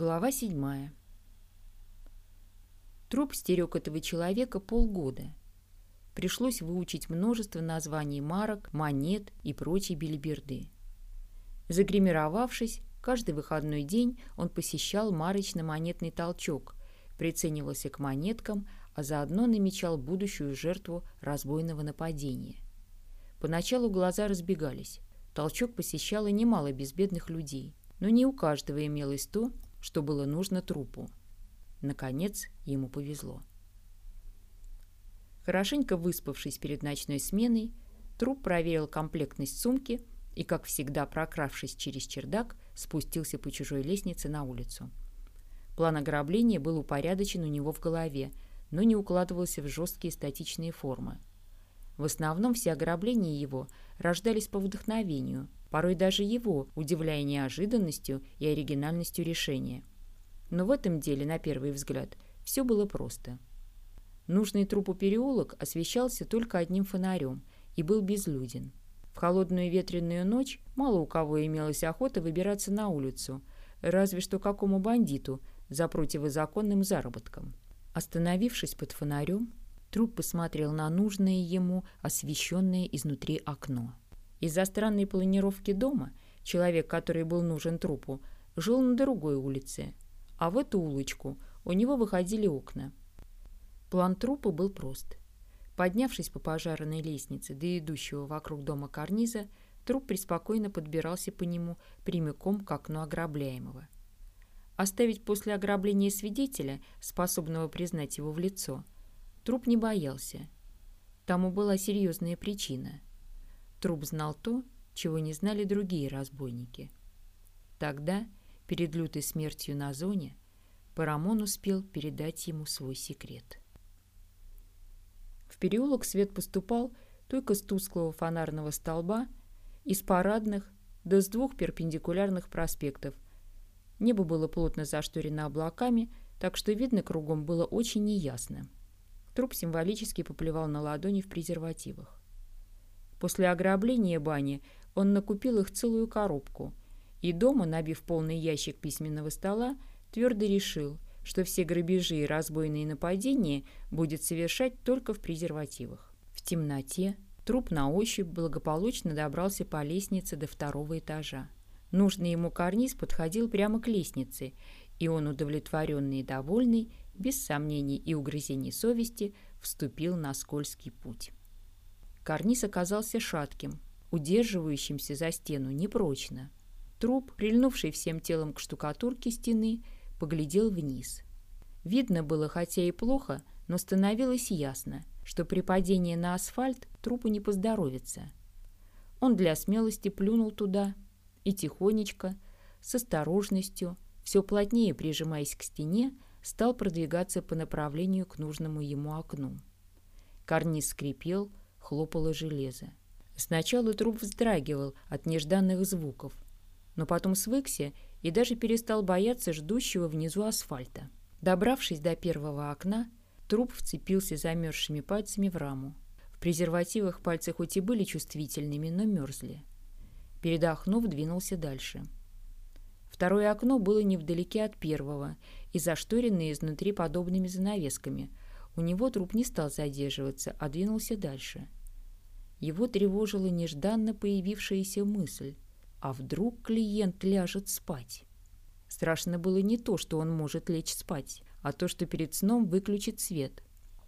Глава седьмая. Труп стерег этого человека полгода. Пришлось выучить множество названий марок, монет и прочей белиберды. Загримировавшись, каждый выходной день он посещал марочно-монетный толчок, приценивался к монеткам, а заодно намечал будущую жертву разбойного нападения. Поначалу глаза разбегались. Толчок посещало немало безбедных людей, но не у каждого имелось то, что было нужно трупу. Наконец ему повезло. Хорошенько выспавшись перед ночной сменой, труп проверил комплектность сумки и, как всегда прокравшись через чердак, спустился по чужой лестнице на улицу. План ограбления был упорядочен у него в голове, но не укладывался в жесткие статичные формы. В основном все ограбления его рождались по вдохновению, порой даже его, удивляя неожиданностью и оригинальностью решения. Но в этом деле, на первый взгляд, все было просто. Нужный трупу переулок освещался только одним фонарем и был безлюден. В холодную ветреную ночь мало у кого имелась охота выбираться на улицу, разве что какому бандиту за противозаконным заработком. Остановившись под фонарем, труп посмотрел на нужное ему освещенное изнутри окно. Из-за странной планировки дома человек, который был нужен трупу, жил на другой улице – а в эту улочку у него выходили окна. План трупа был прост. Поднявшись по пожарной лестнице до идущего вокруг дома карниза, труп преспокойно подбирался по нему прямиком к окну ограбляемого. Оставить после ограбления свидетеля, способного признать его в лицо, труп не боялся. Тому была серьезная причина. Труп знал то, чего не знали другие разбойники. Тогда Перед лютой смертью на зоне Парамон успел передать ему свой секрет. В переулок свет поступал только с тусклого фонарного столба, из парадных, да с двух перпендикулярных проспектов. Небо было плотно зашторено облаками, так что видно кругом было очень неясно. Труп символически поплевал на ладони в презервативах. После ограбления бани он накупил их целую коробку – и дома, набив полный ящик письменного стола, твердо решил, что все грабежи и разбойные нападения будет совершать только в презервативах. В темноте труп на ощупь благополучно добрался по лестнице до второго этажа. Нужный ему карниз подходил прямо к лестнице, и он, удовлетворенный и довольный, без сомнений и угрызений совести, вступил на скользкий путь. Карниз оказался шатким, удерживающимся за стену непрочно. Труп, прильнувший всем телом к штукатурке стены, поглядел вниз. Видно было, хотя и плохо, но становилось ясно, что при падении на асфальт трупу не поздоровится. Он для смелости плюнул туда и тихонечко, с осторожностью, все плотнее прижимаясь к стене, стал продвигаться по направлению к нужному ему окну. Карниз скрипел, хлопало железо. Сначала труп вздрагивал от нежданных звуков – но потом свыкся и даже перестал бояться ждущего внизу асфальта. Добравшись до первого окна, труп вцепился замерзшими пальцами в раму. В презервативах пальцы хоть и были чувствительными, но мерзли. Передохнув, двинулся дальше. Второе окно было невдалеке от первого и зашторенное изнутри подобными занавесками. У него труп не стал задерживаться, а двинулся дальше. Его тревожила нежданно появившаяся мысль – а вдруг клиент ляжет спать? Страшно было не то, что он может лечь спать, а то, что перед сном выключит свет.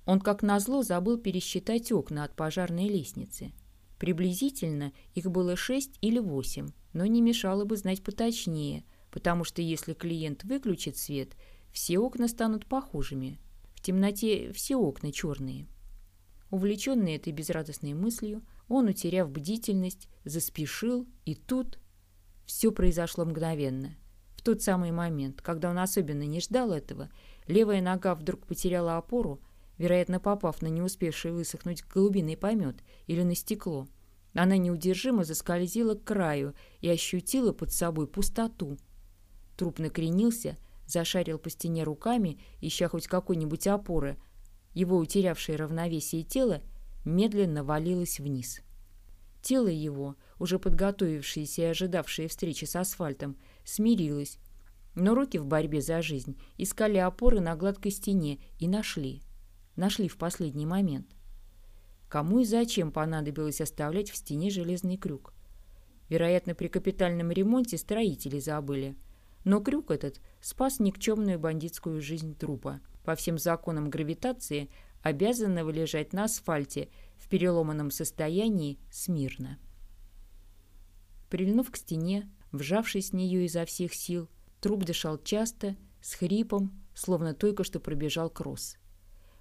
Он, как назло, забыл пересчитать окна от пожарной лестницы. Приблизительно их было шесть или восемь, но не мешало бы знать поточнее, потому что если клиент выключит свет, все окна станут похожими. В темноте все окна черные. Увлеченный этой безрадостной мыслью, он, утеряв бдительность, заспешил, и тут все произошло мгновенно. В тот самый момент, когда он особенно не ждал этого, левая нога вдруг потеряла опору, вероятно, попав на не успевший высохнуть голубиный помет или на стекло. Она неудержимо заскользила к краю и ощутила под собой пустоту. Труп накренился, зашарил по стене руками, ища хоть какой-нибудь опоры. Его утерявшее равновесие тело медленно валилось вниз. Тело его, уже подготовившееся и ожидавшее встречи с асфальтом, смирилось Но руки в борьбе за жизнь искали опоры на гладкой стене и нашли. Нашли в последний момент. Кому и зачем понадобилось оставлять в стене железный крюк? Вероятно, при капитальном ремонте строители забыли. Но крюк этот спас никчемную бандитскую жизнь трупа. По всем законам гравитации обязанного лежать на асфальте в переломанном состоянии смирно. Прильнув к стене, вжавшись в нее изо всех сил, труп дышал часто, с хрипом, словно только что пробежал кросс.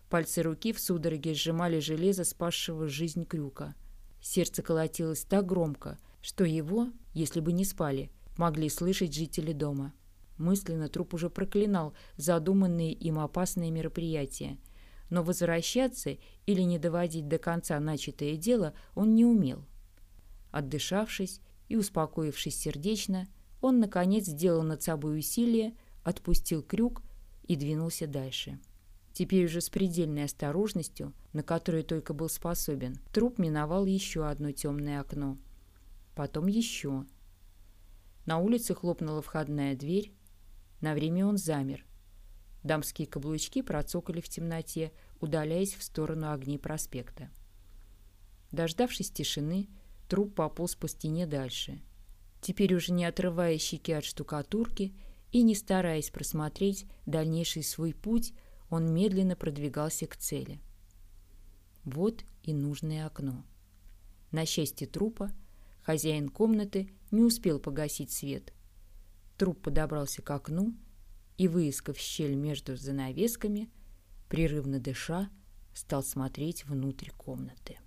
Пальцы руки в судороге сжимали железо, спасшего жизнь крюка. Сердце колотилось так громко, что его, если бы не спали, могли слышать жители дома. Мысленно труп уже проклинал задуманные им опасные мероприятия. Но возвращаться или не доводить до конца начатое дело он не умел. Отдышавшись и успокоившись сердечно, он, наконец, сделал над собой усилие, отпустил крюк и двинулся дальше. Теперь уже с предельной осторожностью, на которую только был способен, труп миновал еще одно темное окно. Потом еще. На улице хлопнула входная дверь. На время он замер. Дамские каблучки процокали в темноте, удаляясь в сторону огней проспекта. Дождавшись тишины, труп пополз по стене дальше. Теперь уже не отрывая щеки от штукатурки и не стараясь просмотреть дальнейший свой путь, он медленно продвигался к цели. Вот и нужное окно. На счастье трупа, хозяин комнаты не успел погасить свет. Труп подобрался к окну и, выискав щель между занавесками, прерывно дыша, стал смотреть внутрь комнаты.